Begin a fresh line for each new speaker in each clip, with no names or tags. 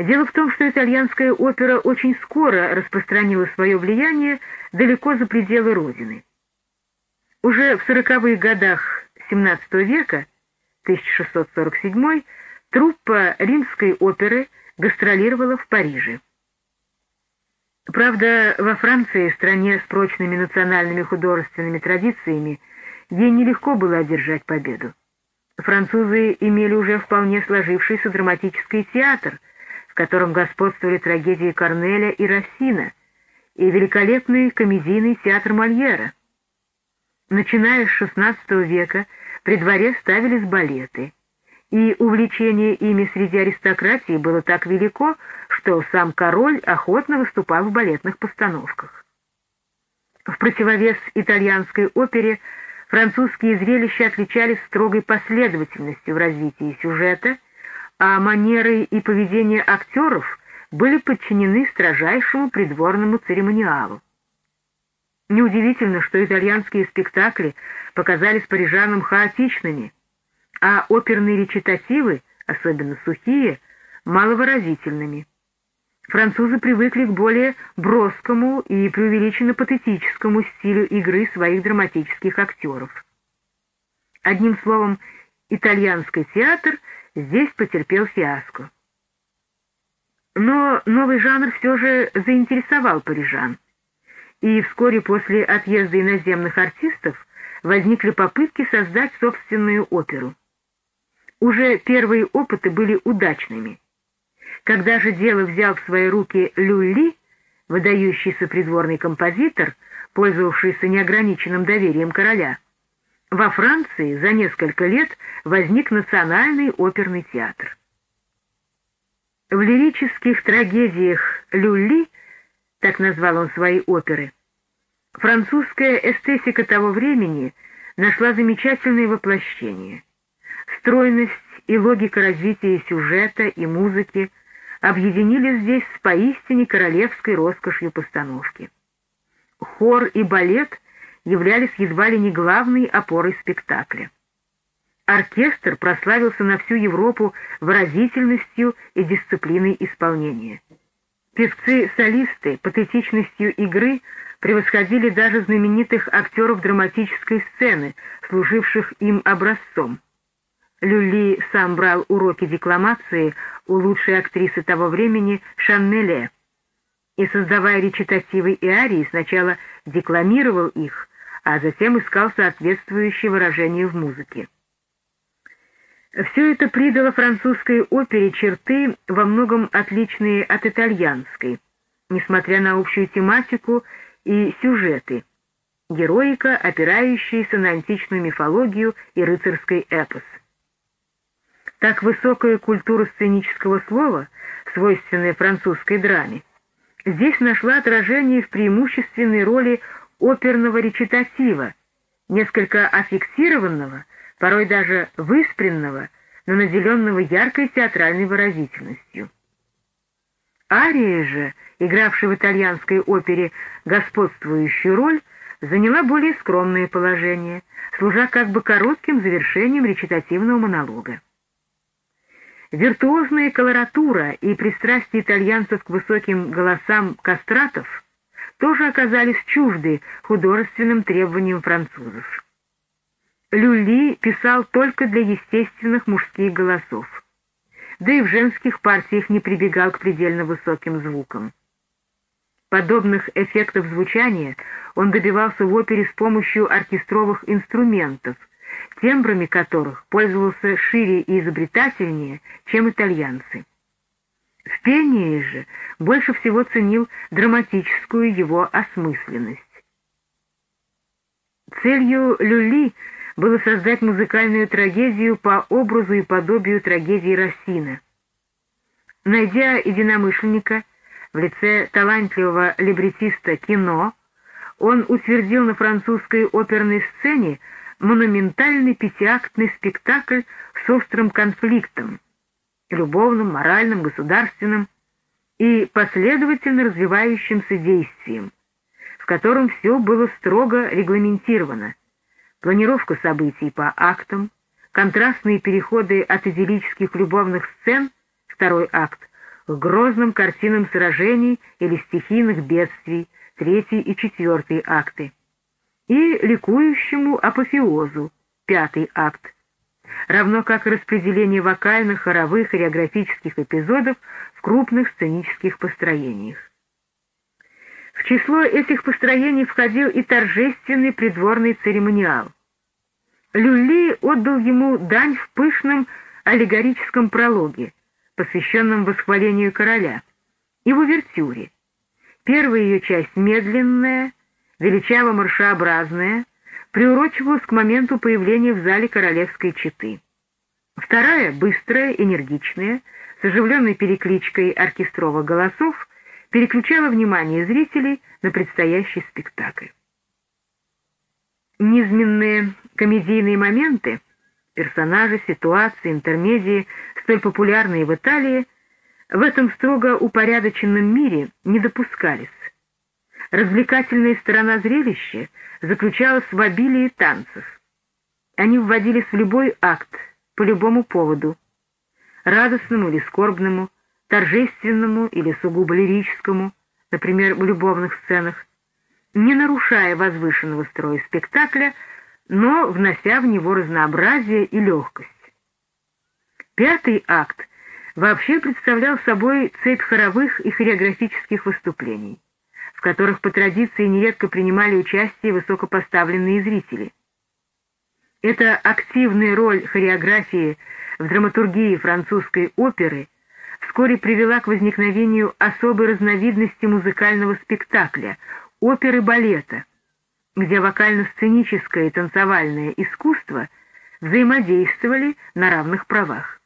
Дело в том, что итальянская опера очень скоро распространила свое влияние далеко за пределы Родины. Уже в сороковых годах XVII века, 1647 труппа римской оперы гастролировала в Париже. Правда, во Франции, стране с прочными национальными художественными традициями, ей нелегко было одержать победу. Французы имели уже вполне сложившийся драматический театр, котором господствовали трагедии Корнеля и Рассина, и великолепный комедийный театр Мольера. Начиная с XVI века при дворе ставились балеты, и увлечение ими среди аристократии было так велико, что сам король охотно выступал в балетных постановках. В противовес итальянской опере французские зрелища отличались строгой последовательностью в развитии сюжета, а манеры и поведение актеров были подчинены строжайшему придворному церемониалу. Неудивительно, что итальянские спектакли показались парижанам хаотичными, а оперные речитативы, особенно сухие, маловыразительными. Французы привыкли к более броскому и преувеличенно патетическому стилю игры своих драматических актеров. Одним словом, итальянский театр здесь потерпел фиаско. Но новый жанр все же заинтересовал парижан, и вскоре после отъезда иноземных артистов возникли попытки создать собственную оперу. Уже первые опыты были удачными — когда же дело взял в свои руки Люли, выдающийся придворный композитор, пользовавшийся неограниченным доверием короля, во Франции за несколько лет возник национальный оперный театр. В лирических трагедиях Люли, так назвал он свои оперы, французская эстетика того времени нашла замечательное воплощение. Стройность и логика развития сюжета и музыки объединились здесь с поистине королевской роскошью постановки. Хор и балет являлись едва ли не главной опорой спектакля. Оркестр прославился на всю Европу выразительностью и дисциплиной исполнения. Певцы-солисты патетичностью игры превосходили даже знаменитых актеров драматической сцены, служивших им образцом. Люли сам брал уроки декламации у лучшей актрисы того времени Шаннеле, и, создавая речитативы и арии, сначала декламировал их, а затем искал соответствующее выражение в музыке. Все это придало французской опере черты, во многом отличные от итальянской, несмотря на общую тематику и сюжеты, героика, опирающаяся на античную мифологию и рыцарский эпос. Так высокая культура сценического слова, свойственная французской драме, здесь нашла отражение в преимущественной роли оперного речитатива, несколько аффиксированного, порой даже выспренного, но наделенного яркой театральной выразительностью. Ария же, игравшая в итальянской опере господствующую роль, заняла более скромное положение, служа как бы коротким завершением речитативного монолога. Виртуозная колоратура и пристрастие итальянцев к высоким голосам кастратов тоже оказались чужды художественным требованиям французов. Люли писал только для естественных мужских голосов, да и в женских партиях не прибегал к предельно высоким звукам. Подобных эффектов звучания он добивался в опере с помощью оркестровых инструментов — тембрами которых пользовался шире и изобретательнее, чем итальянцы. В пении же больше всего ценил драматическую его осмысленность. Целью Люли было создать музыкальную трагедию по образу и подобию трагедии Рассина. Найдя единомышленника в лице талантливого либретиста кино, он утвердил на французской оперной сцене монументальный пятиактный спектакль с острым конфликтом, любовным, моральным, государственным и последовательно развивающимся действием, в котором все было строго регламентировано. Планировка событий по актам, контрастные переходы от идиллических любовных сцен, второй акт, к грозным картинам сражений или стихийных бедствий, третий и четвертый акты, и ликующему апофеозу, пятый акт, равно как распределение вокальных, хоровых, хореографических эпизодов в крупных сценических построениях. В число этих построений входил и торжественный придворный церемониал. Люли отдал ему дань в пышном аллегорическом прологе, посвященном восхвалению короля, и в увертюре. Первая ее часть медленная, величаво-маршеобразная, приурочивалась к моменту появления в зале королевской четы. Вторая, быстрая, энергичная, с оживленной перекличкой оркестровых голосов, переключала внимание зрителей на предстоящий спектакль. Низменные комедийные моменты, персонажи, ситуации, интермедии, столь популярные в Италии, в этом строго упорядоченном мире не допускались. Развлекательная сторона зрелища заключалась в обилии танцев. Они вводились в любой акт, по любому поводу, радостному или скорбному, торжественному или сугубо лирическому, например, в любовных сценах, не нарушая возвышенного строя спектакля, но внося в него разнообразие и легкость. Пятый акт вообще представлял собой цепь хоровых и хореографических выступлений, в которых по традиции нередко принимали участие высокопоставленные зрители. Эта активная роль хореографии в драматургии французской оперы – вскоре привела к возникновению особой разновидности музыкального спектакля — оперы-балета, где вокально-сценическое и танцевальное искусство взаимодействовали на равных правах.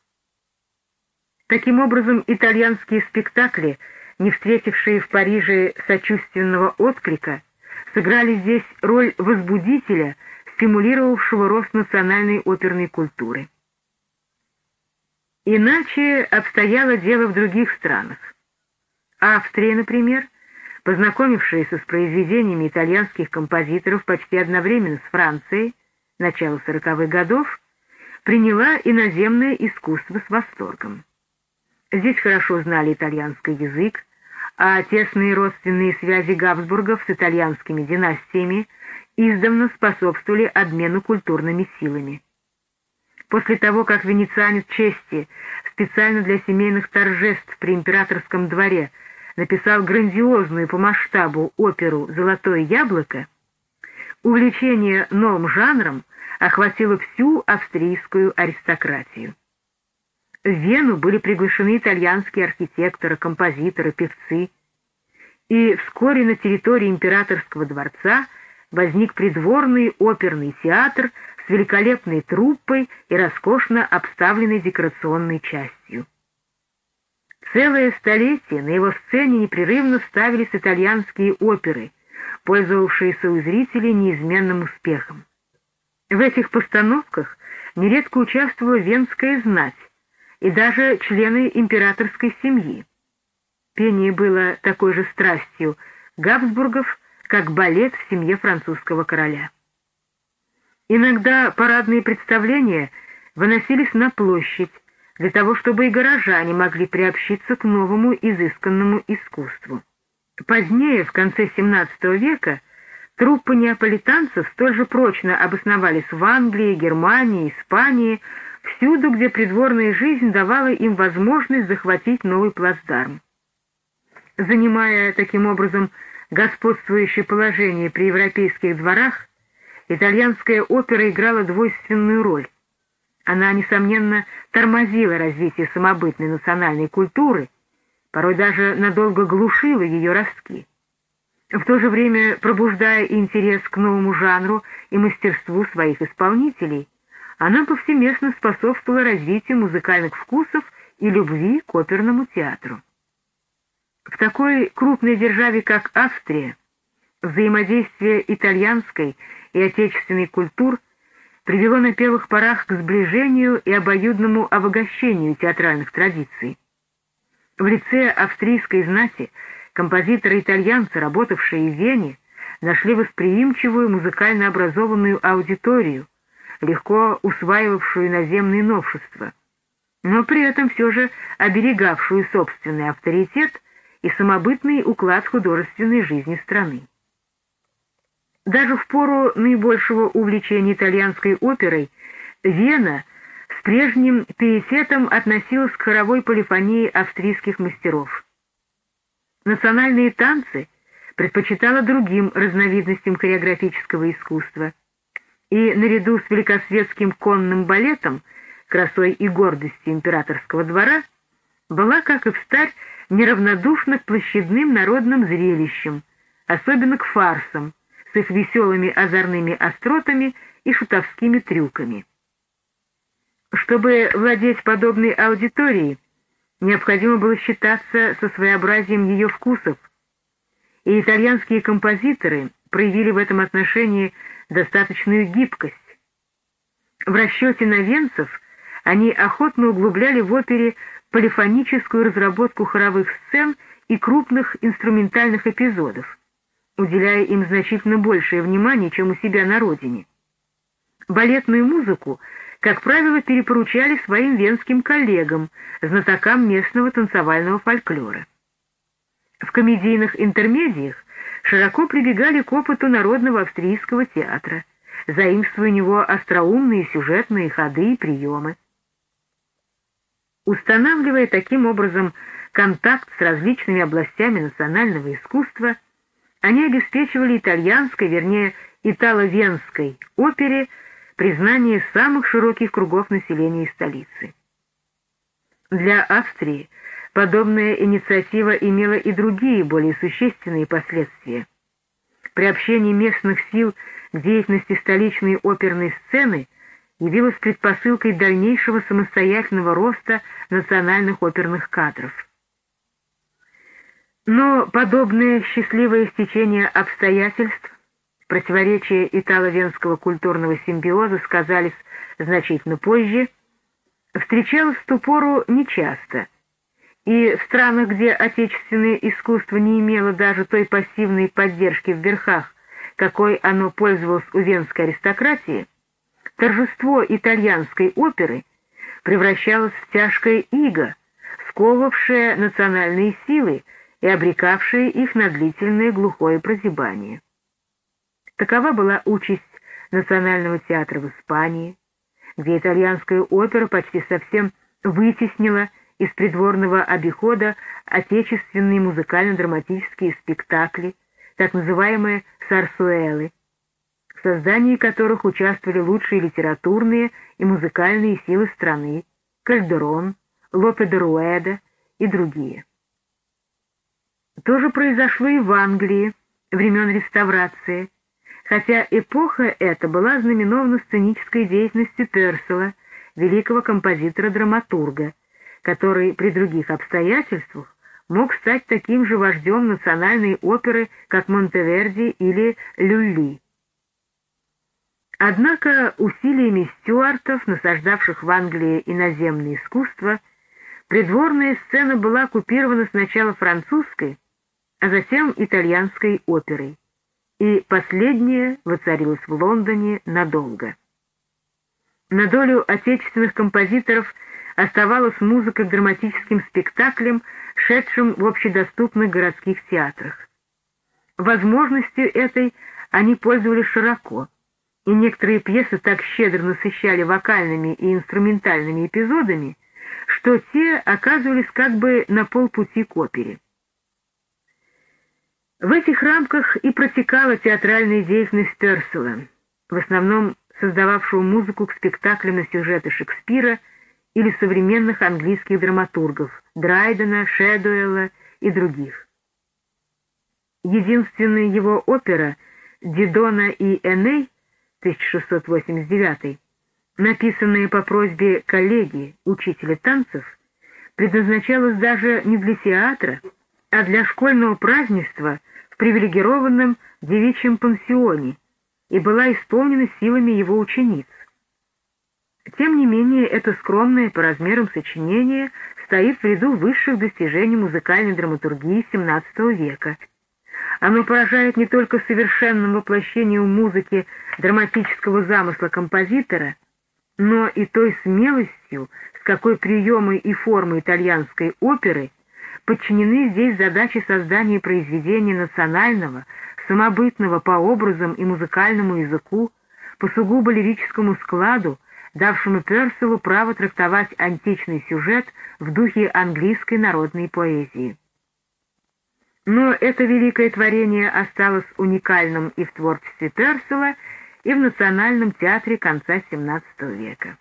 Таким образом, итальянские спектакли, не встретившие в Париже сочувственного отклика, сыграли здесь роль возбудителя, стимулировавшего рост национальной оперной культуры. Иначе обстояло дело в других странах. Австрия, например, познакомившаяся с произведениями итальянских композиторов почти одновременно с Францией, начала сороковых годов, приняла иноземное искусство с восторгом. Здесь хорошо знали итальянский язык, а тесные родственные связи Габсбургов с итальянскими династиями издавна способствовали обмену культурными силами. После того, как венецианец чести специально для семейных торжеств при императорском дворе написал грандиозную по масштабу оперу «Золотое яблоко», увлечение новым жанром охватило всю австрийскую аристократию. В Вену были приглашены итальянские архитекторы, композиторы, певцы, и вскоре на территории императорского дворца возник придворный оперный театр с великолепной труппой и роскошно обставленной декорационной частью. Целое столетие на его сцене непрерывно ставились итальянские оперы, пользовавшиеся у зрителей неизменным успехом. В этих постановках нередко участвовала венская знать и даже члены императорской семьи. Пение было такой же страстью Габсбургов, как балет в семье французского короля. Иногда парадные представления выносились на площадь для того, чтобы и горожане могли приобщиться к новому изысканному искусству. Позднее, в конце XVII века, труппы неаполитанцев столь же прочно обосновались в Англии, Германии, Испании, всюду, где придворная жизнь давала им возможность захватить новый плацдарм. Занимая таким образом господствующее положение при европейских дворах, итальянская опера играла двойственную роль. Она, несомненно, тормозила развитие самобытной национальной культуры, порой даже надолго глушила ее ростки. В то же время, пробуждая интерес к новому жанру и мастерству своих исполнителей, она повсеместно способствовала развитию музыкальных вкусов и любви к оперному театру. В такой крупной державе, как Австрия, взаимодействие итальянской и отечественной культур привело на первых порах к сближению и обоюдному обогащению театральных традиций. В лице австрийской знати композиторы-итальянцы, работавшие в Вене, нашли восприимчивую музыкально образованную аудиторию, легко усваивавшую наземные новшества. но при этом все же оберегавшую собственный авторитет и самобытный уклад художественной жизни страны. Даже в пору наибольшего увлечения итальянской оперой Вена с прежним пиететом относилась к хоровой полифонии австрийских мастеров. Национальные танцы предпочитала другим разновидностям хореографического искусства, и наряду с великосветским конным балетом, красой и гордостью императорского двора, была, как и в старь, неравнодушна к площадным народным зрелищам, особенно к фарсам, с их веселыми озорными остротами и шутовскими трюками. Чтобы владеть подобной аудиторией, необходимо было считаться со своеобразием ее вкусов, и итальянские композиторы проявили в этом отношении достаточную гибкость. В расчете на венцев они охотно углубляли в опере полифоническую разработку хоровых сцен и крупных инструментальных эпизодов, уделяя им значительно большее внимание, чем у себя на родине. Балетную музыку, как правило, перепоручали своим венским коллегам, знатокам местного танцевального фольклора. В комедийных интермедиях широко прибегали к опыту народного австрийского театра, заимствуя у него остроумные сюжетные ходы и приемы. Устанавливая таким образом контакт с различными областями национального искусства, они обеспечивали итальянской, вернее, итало-венской опере признание самых широких кругов населения столицы. Для Австрии подобная инициатива имела и другие, более существенные последствия. Приобщение местных сил к деятельности столичной оперной сцены явилось предпосылкой дальнейшего самостоятельного роста национальных оперных кадров. Но подобное счастливое стечение обстоятельств, противоречия итало-венского культурного симбиоза сказались значительно позже, встречалось в ту пору нечасто, и в странах, где отечественное искусство не имело даже той пассивной поддержки в верхах, какой оно пользовалось у венской аристократии, торжество итальянской оперы превращалось в тяжкое иго, сковывавшее национальные силы и обрекавшее их на длительное глухое прозябание. Такова была участь Национального театра в Испании, где итальянская опера почти совсем вытеснила из придворного обихода отечественные музыкально-драматические спектакли, так называемые «сарсуэлы», создании которых участвовали лучшие литературные и музыкальные силы страны, Кальдерон, Лопе де Руэда и другие. То же произошло и в Англии времен реставрации, хотя эпоха эта была знаменована сценической деятельностью Персела, великого композитора-драматурга, который при других обстоятельствах мог стать таким же вождем национальной оперы, как Монтеверди или Люлли. Однако усилиями стюартов, насаждавших в Англии иноземное искусство, придворная сцена была оккупирована сначала французской, а затем итальянской оперой, и последняя воцарилась в Лондоне надолго. На долю отечественных композиторов оставалась музыка к драматическим спектаклям, шедшим в общедоступных городских театрах. Возможностью этой они пользовались широко — и некоторые пьесы так щедро насыщали вокальными и инструментальными эпизодами, что те оказывались как бы на полпути к опере. В этих рамках и протекала театральная деятельность Персела, в основном создававшего музыку к спектаклям на сюжеты Шекспира или современных английских драматургов Драйдена, Шэдуэлла и других. Единственная его опера «Дидона и Эней» 1689, написанная по просьбе коллеги, учителя танцев, предназначалась даже не для театра, а для школьного празднества в привилегированном девичьем пансионе и была исполнена силами его учениц. Тем не менее, это скромное по размерам сочинение стоит в ряду высших достижений музыкальной драматургии XVII века — оно поражает не только совершенным воплощением музыки драматического замысла композитора, но и той смелостью, с какой приемы и формы итальянской оперы подчинены здесь задаче создания произведения национального, самобытного по образам и музыкальному языку, по сугубо лирическому складу, давшему Персилу право трактовать античный сюжет в духе английской народной поэзии. Но это великое творение осталось уникальным и в творчестве Персела, и в Национальном театре конца XVII века.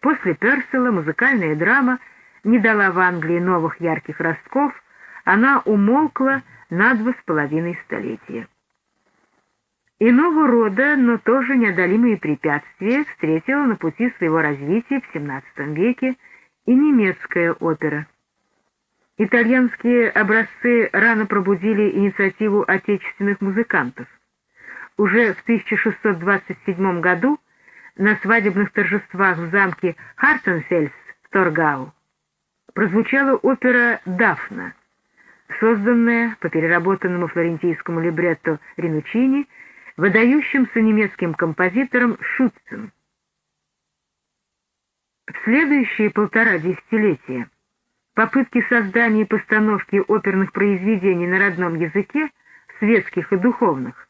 После Персела музыкальная драма не дала в Англии новых ярких ростков, она умолкла на два с половиной столетия. Иного рода, но тоже неодолимые препятствия встретила на пути своего развития в XVII веке и немецкая опера. Итальянские образцы рано пробудили инициативу отечественных музыкантов. Уже в 1627 году на свадебных торжествах в замке Хартенфельс в Торгау прозвучала опера «Дафна», созданная по переработанному флорентийскому либретто Ринучини выдающимся немецким композитором Шутцем. В следующие полтора десятилетия попытки создания и постановки оперных произведений на родном языке, светских и духовных,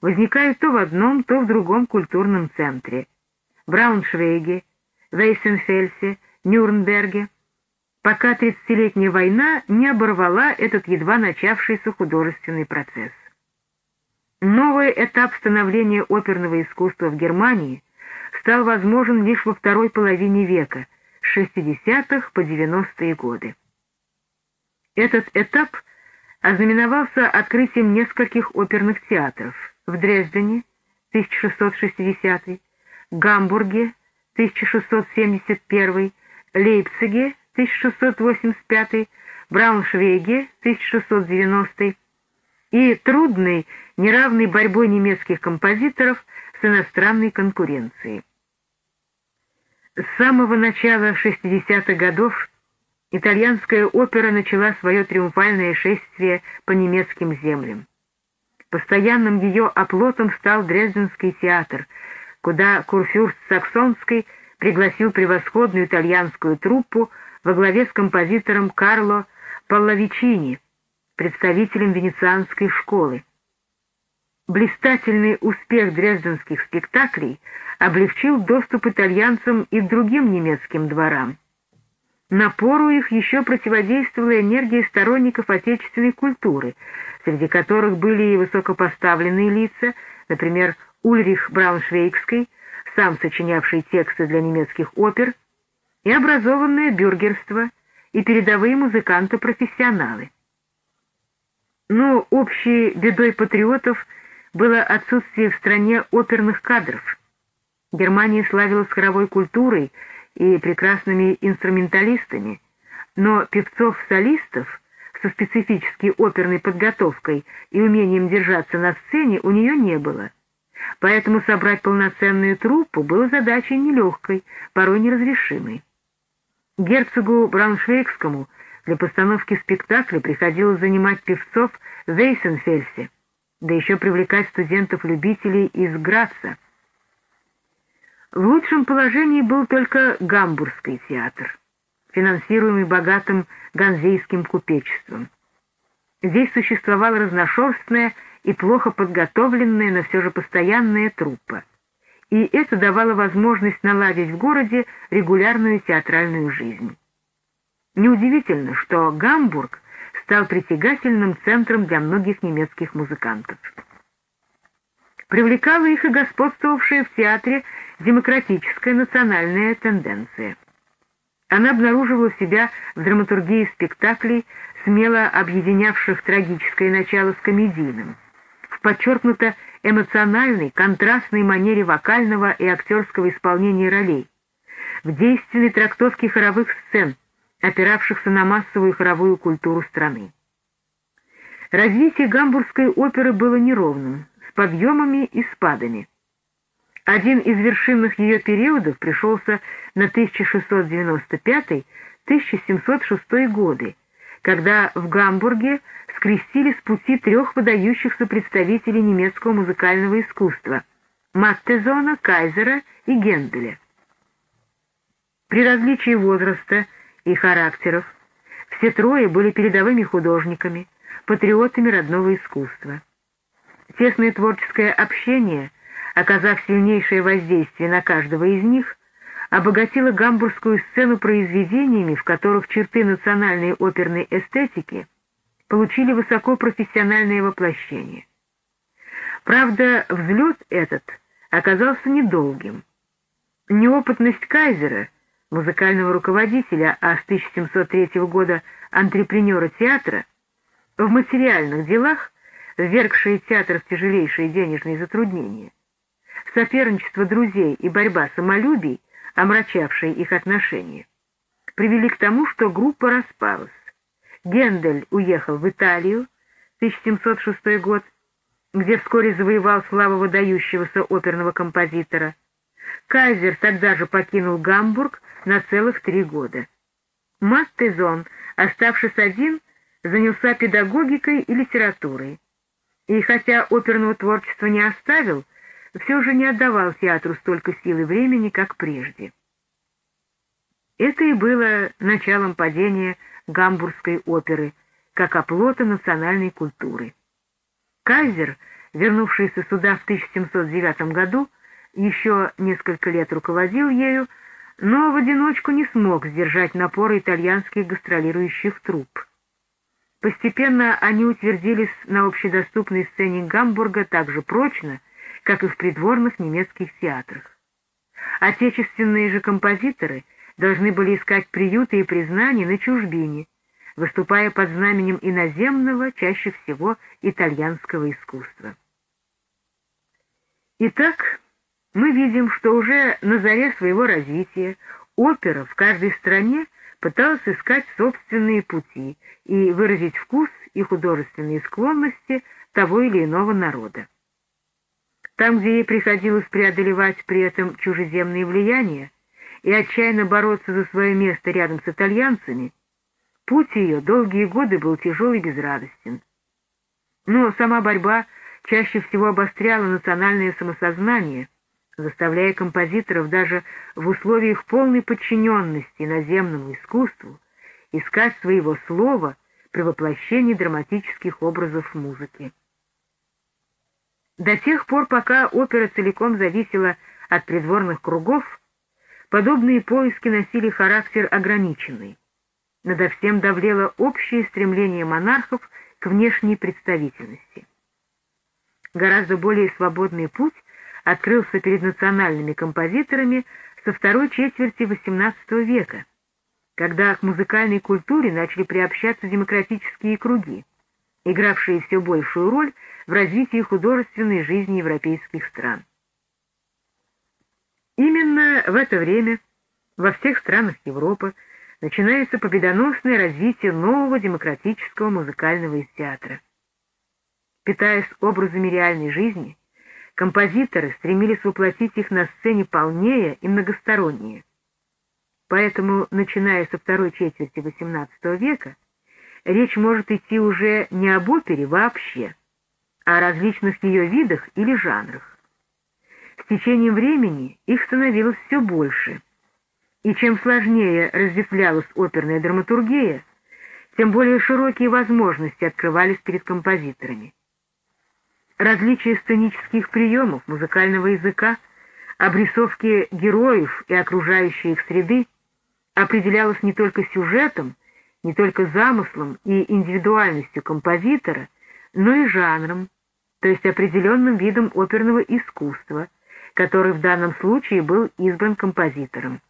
возникают то в одном, то в другом культурном центре — Брауншвейге, Вейсенфельсе, Нюрнберге, пока тридцатилетняя война не оборвала этот едва начавшийся художественный процесс. Новый этап становления оперного искусства в Германии стал возможен лишь во второй половине века, с 60-х по 90-е годы. Этот этап ознаменовался открытием нескольких оперных театров в Дрездене 1660, Гамбурге 1671, Лейпциге 1685, Брауншвейге 1690 и трудной, неравной борьбой немецких композиторов с иностранной конкуренцией. С самого начала 60-х годов итальянская опера начала свое триумфальное шествие по немецким землям. Постоянным ее оплотом стал Дрезденский театр, куда Курфюрст Саксонский пригласил превосходную итальянскую труппу во главе с композитором Карло Паллавичини, представителем венецианской школы. Блистательный успех дрезденских спектаклей облегчил доступ итальянцам и другим немецким дворам. Напору их еще противодействовала энергия сторонников отечественной культуры, среди которых были и высокопоставленные лица, например, Ульрих Брауншвейгский, сам сочинявший тексты для немецких опер, и образованное бюргерство, и передовые музыканты-профессионалы. Но общей бедой патриотов – было отсутствие в стране оперных кадров. Германия славилась хоровой культурой и прекрасными инструменталистами, но певцов-солистов со специфической оперной подготовкой и умением держаться на сцене у нее не было. Поэтому собрать полноценную труппу было задачей нелегкой, порой неразрешимой. Герцогу Брауншвейгскому для постановки спектакля приходилось занимать певцов в Вейсенфельсе, да еще привлекать студентов-любителей из Граца. В лучшем положении был только Гамбургский театр, финансируемый богатым ганзейским купечеством. Здесь существовала разношерстная и плохо подготовленная, но все же постоянная труппа. И это давало возможность наладить в городе регулярную театральную жизнь. Неудивительно, что Гамбург стал притягательным центром для многих немецких музыкантов. Привлекала их и господствовавшая в театре демократическая национальная тенденция. Она обнаруживала себя в драматургии спектаклей, смело объединявших трагическое начало с комедийным, в подчеркнуто эмоциональной, контрастной манере вокального и актерского исполнения ролей, в действенной трактовке хоровых сцен – опиравшихся на массовую хоровую культуру страны. Развитие гамбургской оперы было неровным, с подъемами и спадами. Один из вершинных ее периодов пришелся на 1695-1706 годы, когда в Гамбурге скрестили с пути трех выдающихся представителей немецкого музыкального искусства — Маттезона, Кайзера и Генделя. При различии возраста и характеров все трое были передовыми художниками, патриотами родного искусства. Тесное творческое общение, оказав сильнейшее воздействие на каждого из них, обогатило гамбургскую сцену произведениями, в которых черты национальной оперной эстетики получили высокопрофессиональное воплощение. Правда, взлет этот оказался недолгим. Неопытность Кайзера, музыкального руководителя, а с 1703 года антрепренера театра, в материальных делах, ввергшие театр в тяжелейшие денежные затруднения, соперничество друзей и борьба самолюбий, омрачавшие их отношения, привели к тому, что группа распалась. Гендель уехал в Италию, 1706 год, где вскоре завоевал славу выдающегося оперного композитора. Кайзер тогда же покинул Гамбург на целых три года. Мастезон, оставшись один, занялся педагогикой и литературой. И хотя оперного творчества не оставил, все же не отдавал театру столько сил и времени, как прежде. Это и было началом падения гамбургской оперы, как оплота национальной культуры. Кайзер, вернувшийся сюда в 1709 году, еще несколько лет руководил ею, но в одиночку не смог сдержать напоры итальянских гастролирующих труп. Постепенно они утвердились на общедоступной сцене Гамбурга так же прочно, как и в придворных немецких театрах. Отечественные же композиторы должны были искать приюты и признания на чужбине, выступая под знаменем иноземного, чаще всего итальянского искусства. Итак, мы видим, что уже на заре своего развития опера в каждой стране пыталась искать собственные пути и выразить вкус и художественные склонности того или иного народа. Там, где ей приходилось преодолевать при этом чужеземные влияния и отчаянно бороться за свое место рядом с итальянцами, путь ее долгие годы был тяжел и безрадостен. Но сама борьба чаще всего обостряла национальное самосознание, заставляя композиторов даже в условиях полной подчиненности наземному искусству искать своего слова при воплощении драматических образов музыки. До тех пор, пока опера целиком зависела от придворных кругов, подобные поиски носили характер ограниченный. Надо всем давлело общее стремление монархов к внешней представительности. Гораздо более свободный путь открылся перед национальными композиторами со второй четверти XVIII века, когда к музыкальной культуре начали приобщаться демократические круги, игравшие все большую роль в развитии художественной жизни европейских стран. Именно в это время во всех странах Европы начинается победоносное развитие нового демократического музыкального театра. Питаясь образами реальной жизни, композиторы стремились воплотить их на сцене полнее и многостороннее. Поэтому, начиная со второй четверти XVIII века, речь может идти уже не об опере вообще, а о различных ее видах или жанрах. С течением времени их становилось все больше, и чем сложнее разветвлялась оперная драматургия, тем более широкие возможности открывались перед композиторами. Различие сценических приемов, музыкального языка, обрисовки героев и окружающей их среды определялось не только сюжетом, не только замыслом и индивидуальностью композитора, но и жанром, то есть определенным видом оперного искусства, который в данном случае был избран композитором.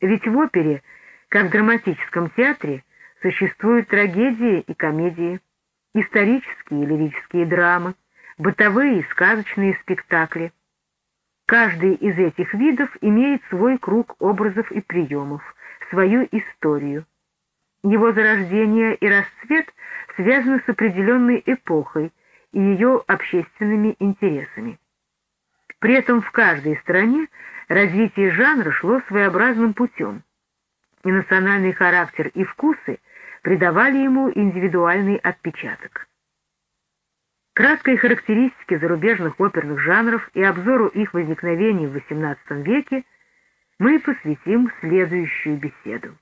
Ведь в опере, как в драматическом театре, существуют трагедии и комедии, исторические и лирические драмы, бытовые и сказочные спектакли. Каждый из этих видов имеет свой круг образов и приемов, свою историю. Его зарождение и расцвет связаны с определенной эпохой и ее общественными интересами. При этом в каждой стране развитие жанра шло своеобразным путем, и национальный характер и вкусы придавали ему индивидуальный отпечаток. Краткой характеристике зарубежных оперных жанров и обзору их возникновения в XVIII веке мы посвятим следующую беседу.